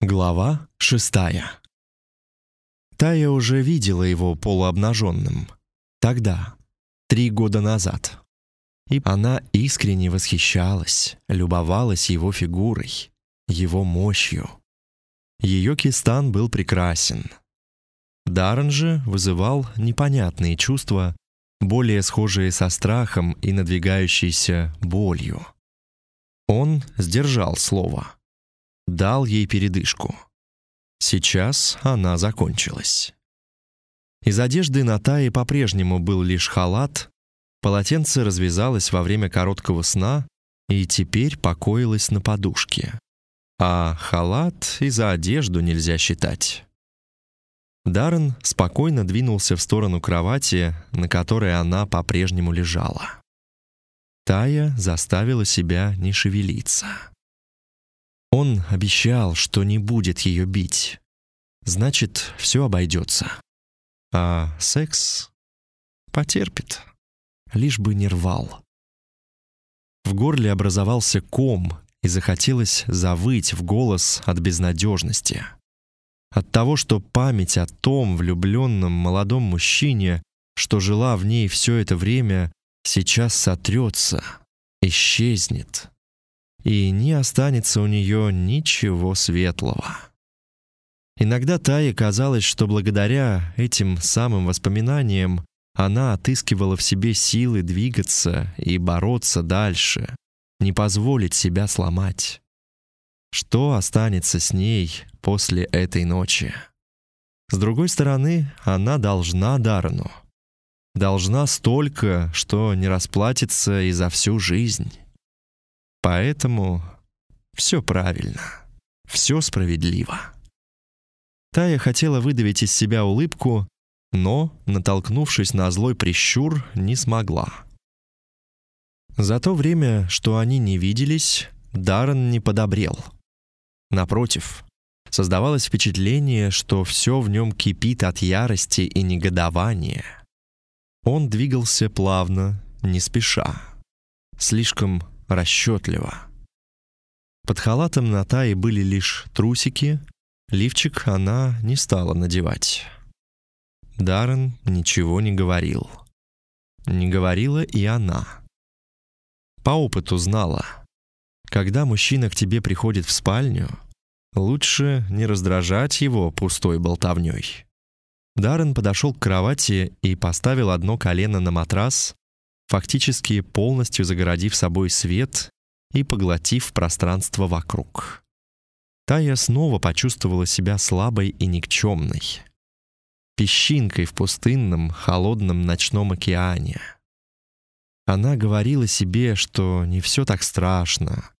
Глава шестая. Тая уже видела его полуобнаженным. Тогда, три года назад. И она искренне восхищалась, любовалась его фигурой, его мощью. Ее кистан был прекрасен. Даррен же вызывал непонятные чувства, более схожие со страхом и надвигающейся болью. Он сдержал слово — дал ей передышку. Сейчас она закончилась. Из одежды на Тае по-прежнему был лишь халат, полотенце развязалось во время короткого сна и теперь покоилось на подушке. А халат и за одежду нельзя считать. Даррен спокойно двинулся в сторону кровати, на которой она по-прежнему лежала. Тая заставила себя не шевелиться. Он обещал, что не будет ее бить. Значит, все обойдется. А секс потерпит, лишь бы не рвал. В горле образовался ком, и захотелось завыть в голос от безнадежности. От того, что память о том влюбленном молодом мужчине, что жила в ней все это время, сейчас сотрется, исчезнет и не останется у нее ничего светлого. Иногда Тае казалось, что благодаря этим самым воспоминаниям она отыскивала в себе силы двигаться и бороться дальше, не позволить себя сломать. Что останется с ней после этой ночи? С другой стороны, она должна Дарну. Должна столько, что не расплатится и за всю жизнь. Поэтому все правильно, все справедливо. Тая хотела выдавить из себя улыбку, но, натолкнувшись на злой прищур, не смогла. За то время, что они не виделись, Даррен не подобрел. Напротив, создавалось впечатление, что все в нем кипит от ярости и негодования. Он двигался плавно, не спеша. Слишком расчетливо. Под халатом на Тае были лишь трусики, лифчик она не стала надевать. Даррен ничего не говорил. Не говорила и она. По опыту знала, когда мужчина к тебе приходит в спальню, лучше не раздражать его пустой болтовней. Даррен подошел к кровати и поставил одно колено на матрас, фактически полностью загородив собой свет и поглотив пространство вокруг. Тая снова почувствовала себя слабой и никчемной. Песчинкой в пустынном, холодном ночном океане. Она говорила себе, что не все так страшно.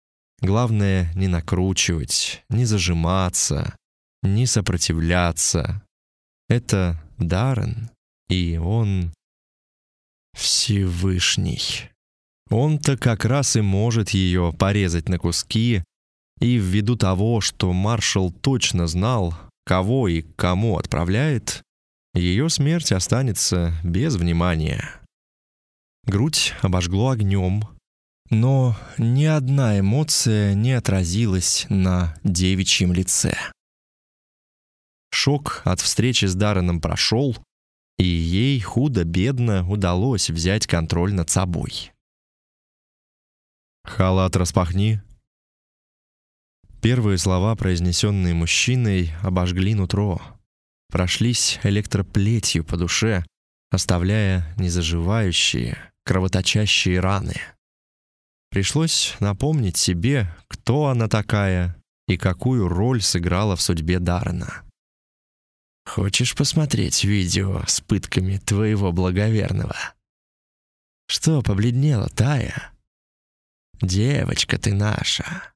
Главное не накручивать, не зажиматься, не сопротивляться. Это Даррен, и он Всевышний. Он-то как раз и может ее порезать на куски, и ввиду того, что маршал точно знал, кого и кому отправляет, ее смерть останется без внимания. Грудь обожгло огнем, но ни одна эмоция не отразилась на девичьем лице. Шок от встречи с Дарреном прошел, и ей худо-бедно удалось взять контроль над собой. «Халат распахни». Первые слова, произнесенные мужчиной, обожгли нутро, прошлись электроплетью по душе, оставляя незаживающие, кровоточащие раны. Пришлось напомнить себе, кто она такая и какую роль сыграла в судьбе Даррена. Хочешь посмотреть видео с пытками твоего благоверного? Что побледнела Тая? Девочка ты наша.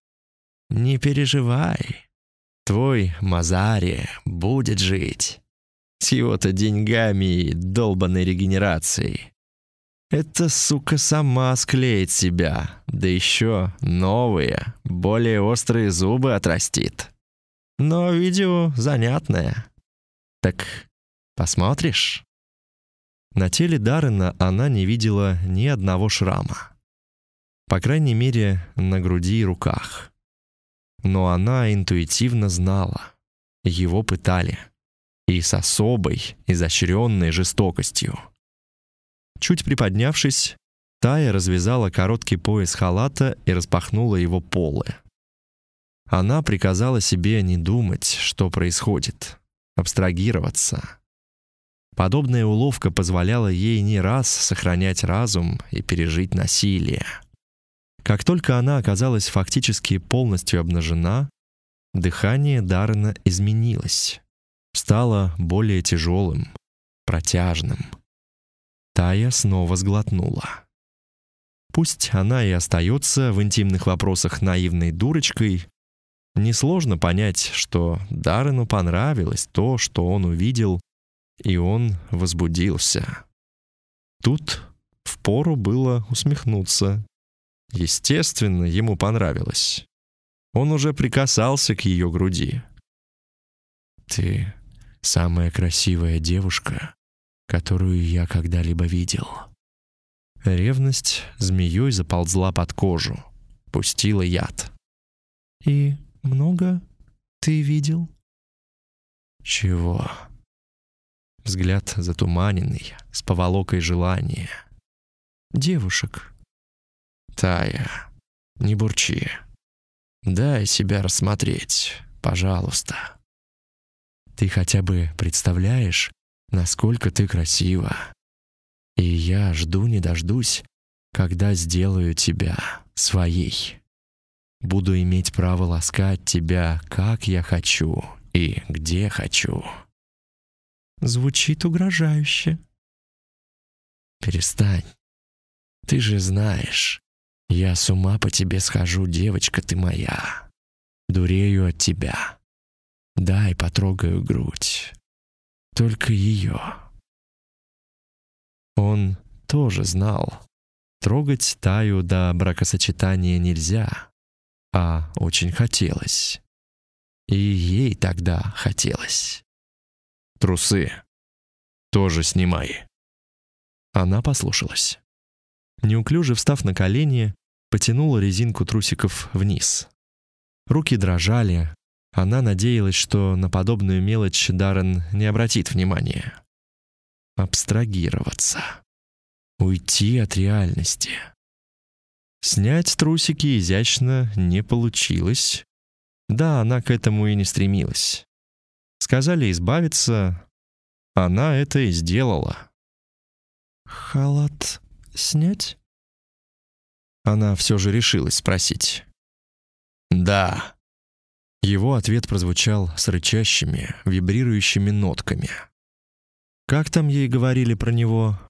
Не переживай. Твой Мазари будет жить. С его-то деньгами и долбанной регенерацией. Эта сука сама склеит себя, да еще новые, более острые зубы отрастит. Но видео занятное. Так посмотришь? На теле Даррена она не видела ни одного шрама. По крайней мере, на груди и руках. Но она интуитивно знала. Его пытали. И с особой, изощренной жестокостью. Чуть приподнявшись, Тая развязала короткий пояс халата и распахнула его полы. Она приказала себе не думать, что происходит, абстрагироваться. Подобная уловка позволяла ей не раз сохранять разум и пережить насилие. Как только она оказалась фактически полностью обнажена, дыхание Даррена изменилось, стало более тяжелым, протяжным. Тая снова сглотнула. Пусть она и остается в интимных вопросах наивной дурочкой, несложно понять, что Даррену понравилось то, что он увидел, и он возбудился. Тут впору было усмехнуться. Естественно, ему понравилось. Он уже прикасался к ее груди. «Ты самая красивая девушка, которую я когда-либо видел». Ревность змеей заползла под кожу, пустила яд. «И много ты видел?» «Чего?» Взгляд затуманенный, с поволокой желания. «Девушек». «Тая, не бурчи. Дай себя рассмотреть, пожалуйста. Ты хотя бы представляешь, насколько ты красива?» И я жду не дождусь, когда сделаю тебя своей. Буду иметь право ласкать тебя, как я хочу и где хочу. Звучит угрожающе. Перестань. Ты же знаешь, я с ума по тебе схожу, девочка ты моя. Дурею от тебя. Дай потрогаю грудь. Только ее. Он тоже знал. Трогать Таю до бракосочетания нельзя, а очень хотелось. И ей тогда хотелось. «Трусы тоже снимай». Она послушалась. Неуклюже встав на колени, потянула резинку трусиков вниз. Руки дрожали. Она надеялась, что на подобную мелочь Даррен не обратит внимания абстрагироваться, уйти от реальности. Снять трусики изящно не получилось. Да, она к этому и не стремилась. Сказали избавиться, она это и сделала. «Халат снять?» Она все же решилась спросить. «Да». Его ответ прозвучал с рычащими, вибрирующими нотками. Как там ей говорили про него?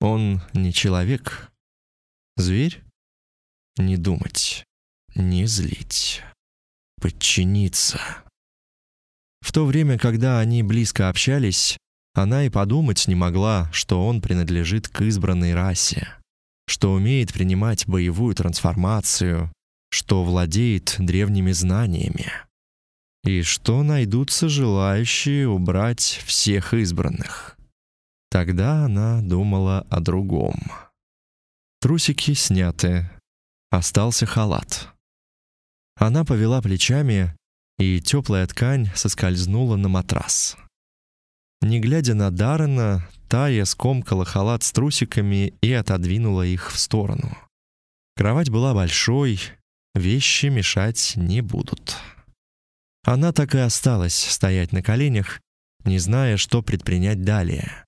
Он не человек. Зверь? Не думать, не злить, подчиниться. В то время, когда они близко общались, она и подумать не могла, что он принадлежит к избранной расе, что умеет принимать боевую трансформацию, что владеет древними знаниями и что найдутся желающие убрать всех избранных. Тогда она думала о другом. Трусики сняты, остался халат. Она повела плечами, и теплая ткань соскользнула на матрас. Не глядя на Даррена, Тая скомкала халат с трусиками и отодвинула их в сторону. Кровать была большой, вещи мешать не будут. Она так и осталась стоять на коленях, не зная, что предпринять далее.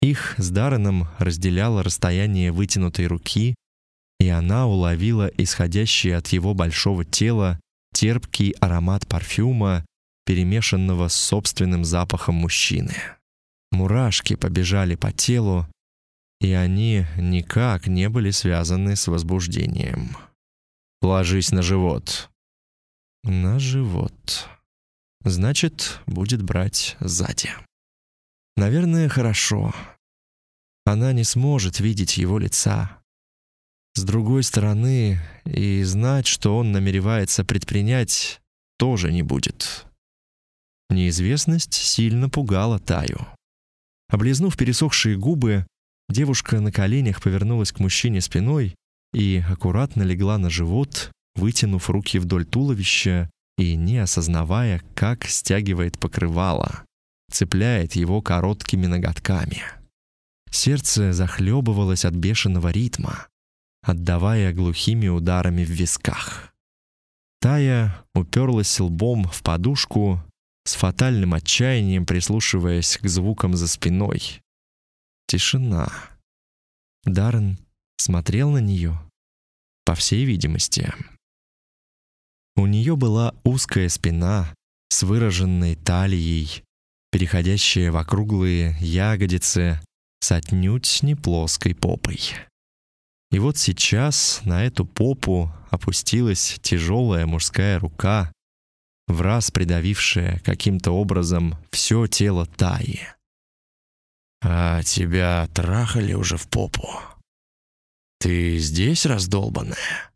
Их с Дарреном разделяло расстояние вытянутой руки, и она уловила исходящий от его большого тела терпкий аромат парфюма, перемешанного с собственным запахом мужчины. Мурашки побежали по телу, и они никак не были связаны с возбуждением. «Ложись на живот», на живот. Значит, будет брать сзади. Наверное, хорошо. Она не сможет видеть его лица. С другой стороны, и знать, что он намеревается предпринять, тоже не будет. Неизвестность сильно пугала Таю. Облизнув пересохшие губы, девушка на коленях повернулась к мужчине спиной и аккуратно легла на живот, вытянув руки вдоль туловища и не осознавая, как стягивает покрывало, цепляет его короткими ноготками. Сердце захлебывалось от бешеного ритма, отдавая глухими ударами в висках. Тая уперлась лбом в подушку, с фатальным отчаянием прислушиваясь к звукам за спиной. Тишина. Даррен смотрел на нее, по всей видимости. У нее была узкая спина с выраженной талией, переходящая в округлые ягодицы с отнюдь не плоской попой. И вот сейчас на эту попу опустилась тяжелая мужская рука, в раз придавившая каким-то образом все тело Таи. «А тебя трахали уже в попу? Ты здесь раздолбанная?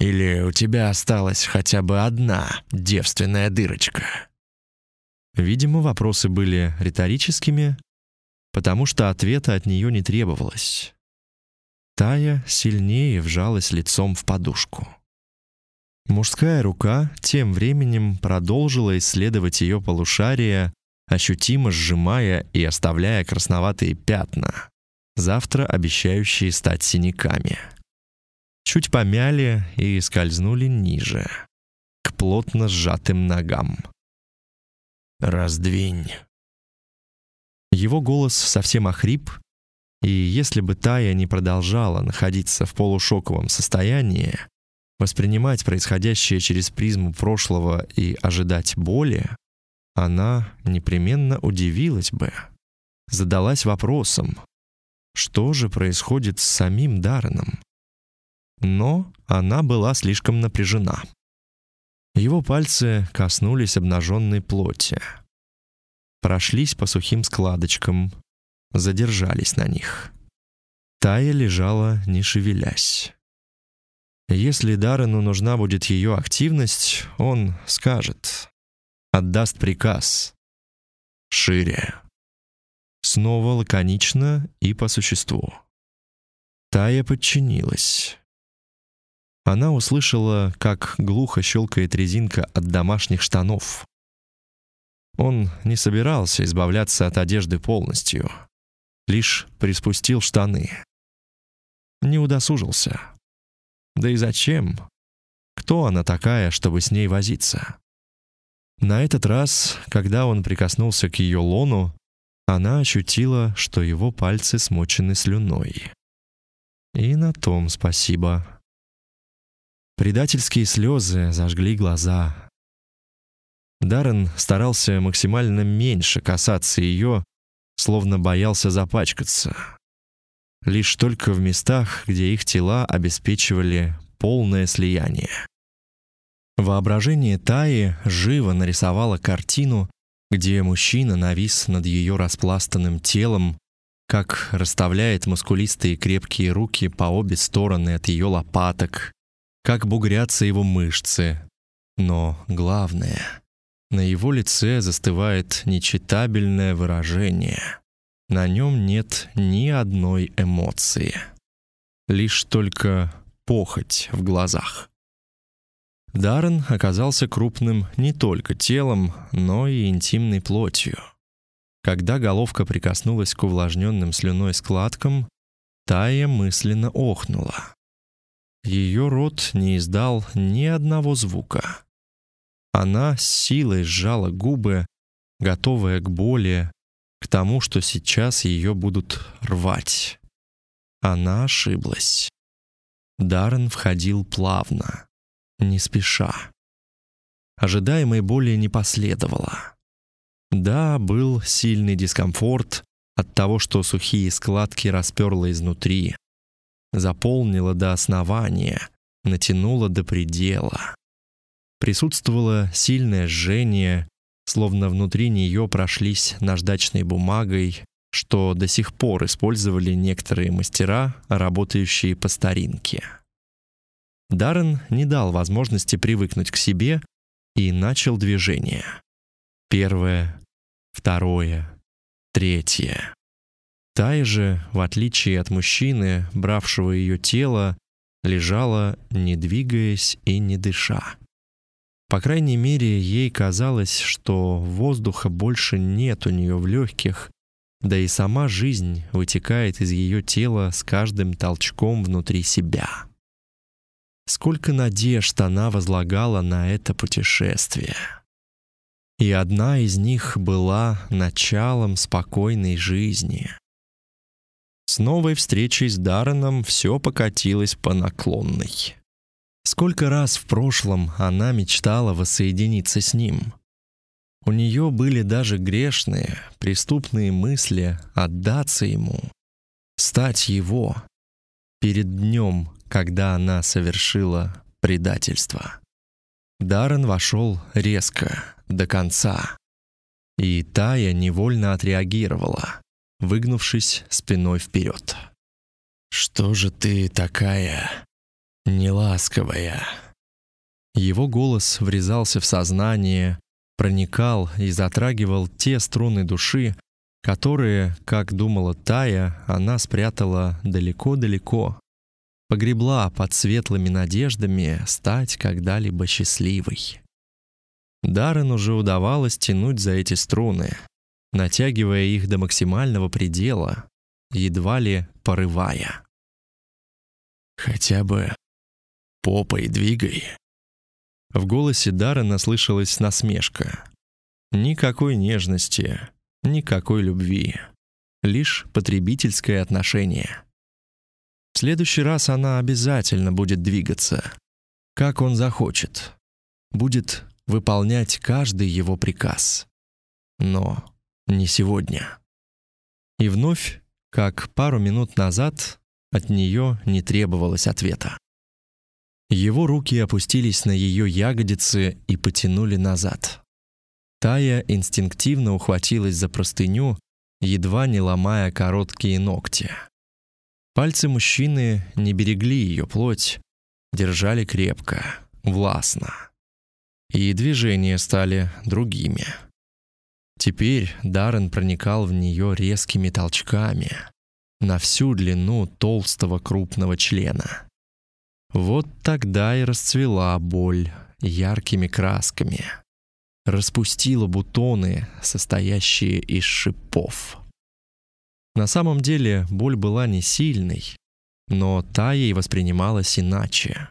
Или у тебя осталась хотя бы одна девственная дырочка?» Видимо, вопросы были риторическими, потому что ответа от нее не требовалось. Тая сильнее вжалась лицом в подушку. Мужская рука тем временем продолжила исследовать ее полушария, ощутимо сжимая и оставляя красноватые пятна, завтра обещающие стать синяками. Чуть помяли и скользнули ниже, к плотно сжатым ногам. «Раздвинь». Его голос совсем охрип, и если бы Тая не продолжала находиться в полушоковом состоянии, воспринимать происходящее через призму прошлого и ожидать боли, она непременно удивилась бы, задалась вопросом, что же происходит с самим Дарреном. Но она была слишком напряжена. Его пальцы коснулись обнаженной плоти, прошлись по сухим складочкам, задержались на них. Тая лежала, не шевелясь. Если Даррену нужна будет ее активность, он скажет, отдаст приказ. Шире. Снова лаконично и по существу. Тая подчинилась. Она услышала, как глухо щелкает резинка от домашних штанов. Он не собирался избавляться от одежды полностью лишь приспустил штаны. Не удосужился. Да и зачем? Кто она такая, чтобы с ней возиться? На этот раз, когда он прикоснулся к ее лону, она ощутила, что его пальцы смочены слюной. И на том спасибо. Предательские слезы зажгли глаза. Даррен старался максимально меньше касаться ее, словно боялся запачкаться. Лишь только в местах, где их тела обеспечивали полное слияние. Воображение Таи живо нарисовало картину, где мужчина навис над ее распластанным телом, как расставляет мускулистые крепкие руки по обе стороны от ее лопаток, как бугрятся его мышцы. Но главное — на его лице застывает нечитабельное выражение. На нем нет ни одной эмоции. Лишь только похоть в глазах. Даррен оказался крупным не только телом, но и интимной плотью. Когда головка прикоснулась к увлажненным слюной складкам, Тая мысленно охнула. Ее рот не издал ни одного звука. Она с силой сжала губы, готовая к боли, к тому, что сейчас ее будут рвать. Она ошиблась. Даррен входил плавно, не спеша. Ожидаемой боли не последовало. Да, был сильный дискомфорт от того, что сухие складки расперло изнутри, заполнило до основания, натянуло до предела. Присутствовало сильное жжение, словно внутри нее прошлись наждачной бумагой, что до сих пор использовали некоторые мастера, работающие по старинке. Даррен не дал возможности привыкнуть к себе и начал движение. Первое, второе, третье. Тай же, в отличие от мужчины, бравшего ее тело, лежала, не двигаясь и не дыша. По крайней мере, ей казалось, что воздуха больше нет у нее в легких, да и сама жизнь вытекает из ее тела с каждым толчком внутри себя. Сколько надежд она возлагала на это путешествие. И одна из них была началом спокойной жизни. С новой встречей с Дарреном все покатилось по наклонной. Сколько раз в прошлом она мечтала воссоединиться с ним. У нее были даже грешные, преступные мысли отдаться ему, стать его перед днем, когда она совершила предательство. Даррен вошел резко, до конца. И Тая невольно отреагировала, выгнувшись спиной вперед. «Что же ты такая неласковая?» Его голос врезался в сознание, проникал и затрагивал те струны души, которые, как думала Тая, она спрятала далеко-далеко, погребла под светлыми надеждами стать когда-либо счастливой. Даррен уже удавалось тянуть за эти струны, натягивая их до максимального предела, едва ли порывая. «Хотя бы попой двигай». В голосе Даррена слышалась насмешка. Никакой нежности, никакой любви, лишь потребительское отношение. В следующий раз она обязательно будет двигаться, как он захочет. Будет выполнять каждый его приказ. Но не сегодня. И вновь, как пару минут назад, от нее не требовалось ответа. Его руки опустились на ее ягодицы и потянули назад. Тая инстинктивно ухватилась за простыню, едва не ломая короткие ногти. Пальцы мужчины не берегли ее плоть, держали крепко, властно. И движения стали другими. Теперь Даррен проникал в нее резкими толчками на всю длину толстого крупного члена. Вот тогда и расцвела боль яркими красками. Распустила бутоны, состоящие из шипов. На самом деле боль была не сильной, но та ей воспринималась иначе.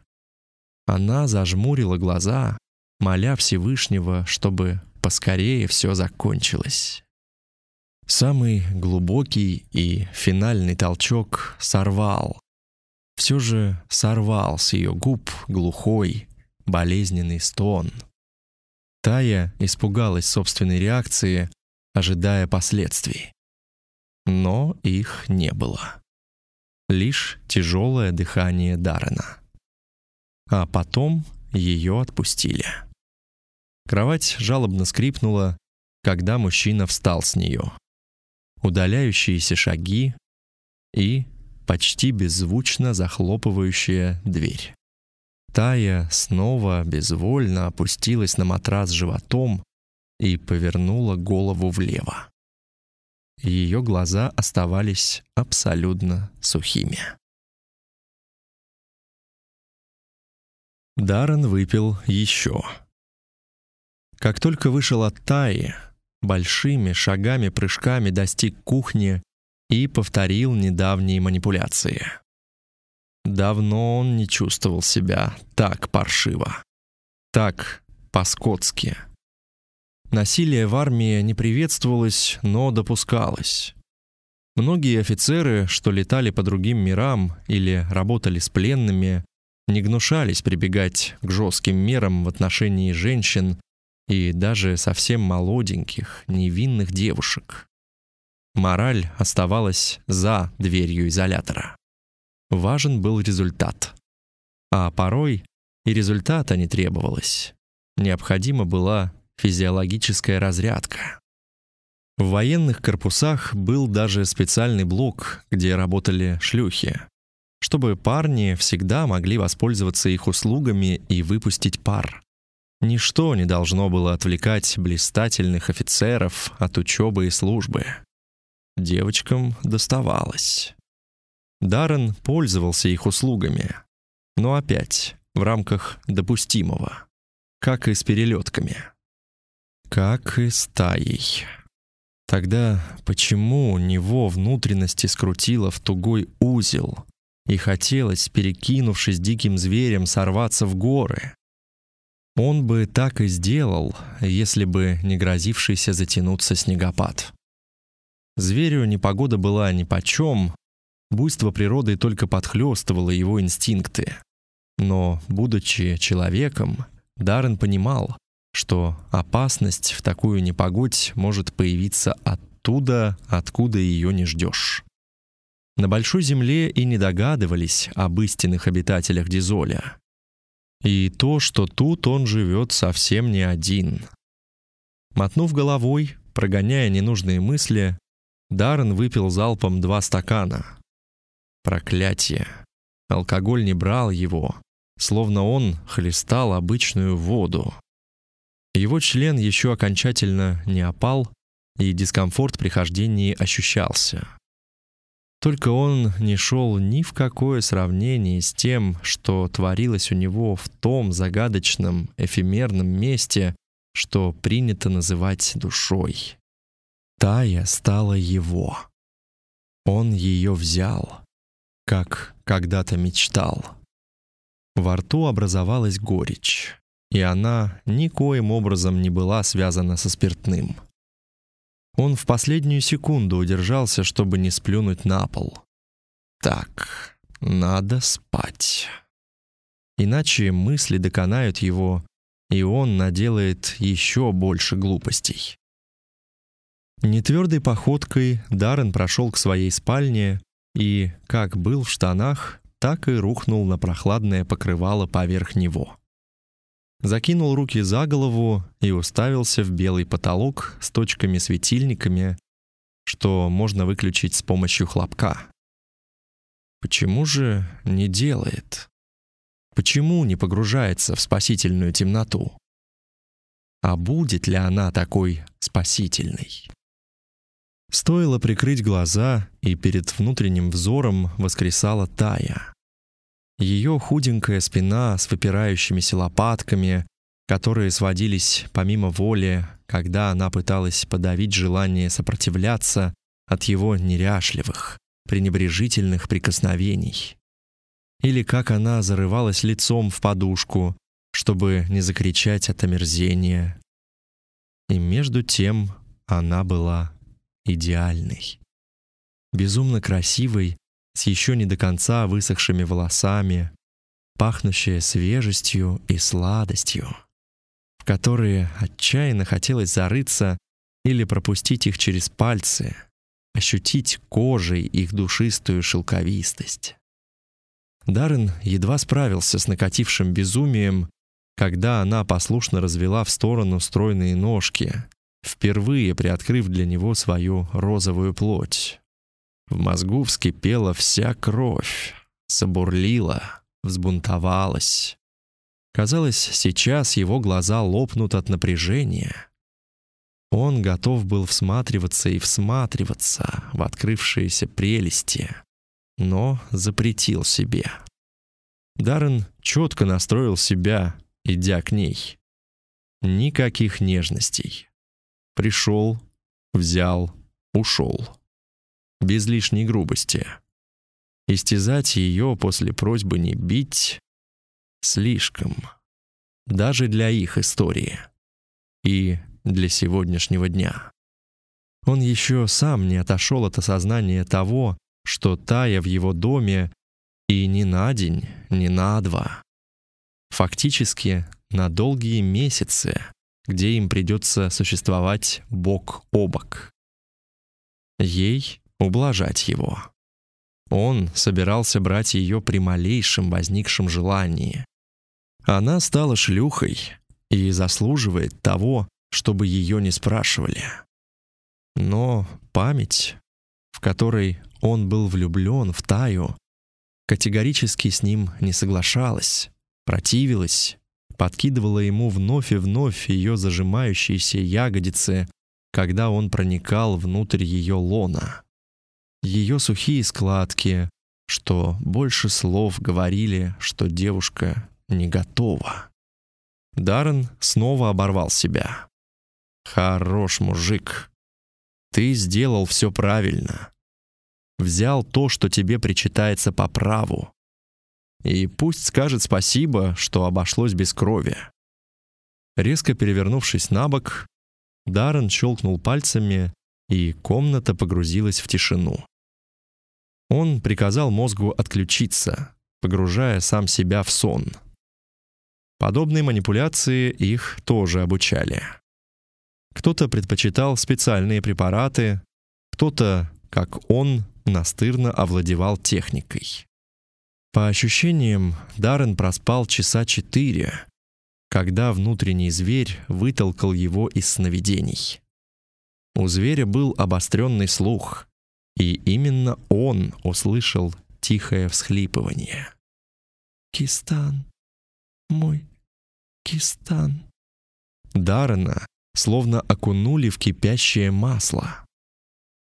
Она зажмурила глаза, моля Всевышнего, чтобы поскорее все закончилось. Самый глубокий и финальный толчок сорвал. Все же сорвал с ее губ глухой, болезненный стон. Тая испугалась собственной реакции, ожидая последствий но их не было. Лишь тяжелое дыхание Даррена. А потом ее отпустили. Кровать жалобно скрипнула, когда мужчина встал с нее. Удаляющиеся шаги и почти беззвучно захлопывающая дверь. Тая снова безвольно опустилась на матрас животом и повернула голову влево ее глаза оставались абсолютно сухими. Даррен выпил еще. Как только вышел от Таи, большими шагами-прыжками достиг кухни и повторил недавние манипуляции. Давно он не чувствовал себя так паршиво, так по-скотски. Насилие в армии не приветствовалось, но допускалось. Многие офицеры, что летали по другим мирам или работали с пленными, не гнушались прибегать к жестким мерам в отношении женщин и даже совсем молоденьких, невинных девушек. Мораль оставалась за дверью изолятора. Важен был результат. А порой и результата не требовалось. Необходима была физиологическая разрядка. В военных корпусах был даже специальный блок, где работали шлюхи, чтобы парни всегда могли воспользоваться их услугами и выпустить пар. Ничто не должно было отвлекать блистательных офицеров от учебы и службы. Девочкам доставалось. Даррен пользовался их услугами. но опять в рамках допустимого, как и с перелетками. Как и с таей. Тогда почему у него внутренности скрутило в тугой узел, и хотелось, перекинувшись диким зверем, сорваться в горы? Он бы так и сделал, если бы не грозившийся затянуться снегопад. Зверю непогода была нипочем, буйство природы только подхлёстывало его инстинкты. Но, будучи человеком, Даррен понимал, что опасность в такую непогодь может появиться оттуда, откуда ее не ждешь. На большой земле и не догадывались об истинных обитателях Дизоля. И то, что тут он живет совсем не один. Мотнув головой, прогоняя ненужные мысли, Даррен выпил залпом два стакана. Проклятие. Алкоголь не брал его, словно он хлестал обычную воду. Его член еще окончательно не опал, и дискомфорт при хождении ощущался. Только он не шел ни в какое сравнение с тем, что творилось у него в том загадочном, эфемерном месте, что принято называть душой. Тая стала его. Он ее взял, как когда-то мечтал. Во рту образовалась горечь, и она никоим образом не была связана со спиртным. Он в последнюю секунду удержался, чтобы не сплюнуть на пол. Так, надо спать. Иначе мысли доконают его, и он наделает еще больше глупостей. Нетвердой походкой Даррен прошел к своей спальне и, как был в штанах, так и рухнул на прохладное покрывало поверх него закинул руки за голову и уставился в белый потолок с точками-светильниками, что можно выключить с помощью хлопка. Почему же не делает? Почему не погружается в спасительную темноту? А будет ли она такой спасительной? Стоило прикрыть глаза, и перед внутренним взором воскресала Тая. Ее худенькая спина с выпирающимися лопатками, которые сводились помимо воли, когда она пыталась подавить желание сопротивляться от его неряшливых, пренебрежительных прикосновений. Или как она зарывалась лицом в подушку, чтобы не закричать от омерзения. И между тем она была идеальной. Безумно красивой с еще не до конца высохшими волосами, пахнущая свежестью и сладостью, в которые отчаянно хотелось зарыться или пропустить их через пальцы, ощутить кожей их душистую шелковистость. Даррен едва справился с накатившим безумием, когда она послушно развела в сторону стройные ножки, впервые приоткрыв для него свою розовую плоть. В мозгу вскипела вся кровь, забурлила, взбунтовалась. Казалось, сейчас его глаза лопнут от напряжения. Он готов был всматриваться и всматриваться в открывшиеся прелести, но запретил себе. Даррен четко настроил себя, идя к ней. Никаких нежностей. Пришел, взял, ушел без лишней грубости. Истязать ее после просьбы не бить слишком. Даже для их истории. И для сегодняшнего дня. Он еще сам не отошел от осознания того, что Тая в его доме и не на день, не на два. Фактически на долгие месяцы, где им придется существовать бок о бок. Ей ублажать его. Он собирался брать ее при малейшем возникшем желании. Она стала шлюхой и заслуживает того, чтобы ее не спрашивали. Но память, в которой он был влюблен в Таю, категорически с ним не соглашалась, противилась, подкидывала ему вновь и вновь ее зажимающиеся ягодицы, когда он проникал внутрь ее лона ее сухие складки, что больше слов говорили, что девушка не готова. Даррен снова оборвал себя. «Хорош, мужик. Ты сделал все правильно. Взял то, что тебе причитается по праву. И пусть скажет спасибо, что обошлось без крови». Резко перевернувшись на бок, Даррен щелкнул пальцами, и комната погрузилась в тишину. Он приказал мозгу отключиться, погружая сам себя в сон. Подобные манипуляции их тоже обучали. Кто-то предпочитал специальные препараты, кто-то, как он, настырно овладевал техникой. По ощущениям, Даррен проспал часа четыре, когда внутренний зверь вытолкал его из сновидений. У зверя был обостренный слух, и именно он услышал тихое всхлипывание. «Кистан, мой Кистан». Даррена словно окунули в кипящее масло.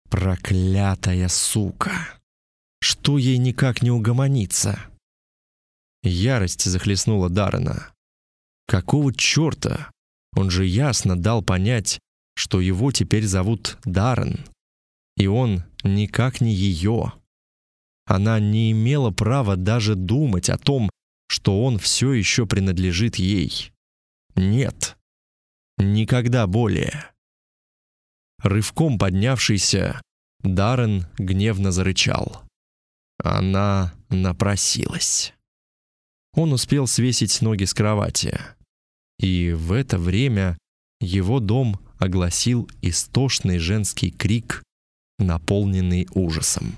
Проклятая сука! Что ей никак не угомониться? Ярость захлестнула Даррена. Какого черта? Он же ясно дал понять, что его теперь зовут Даррен. И он никак не ее. Она не имела права даже думать о том, что он все еще принадлежит ей. Нет. Никогда более. Рывком поднявшийся, Даррен гневно зарычал. Она напросилась. Он успел свесить ноги с кровати. И в это время его дом огласил истошный женский крик, наполненный ужасом.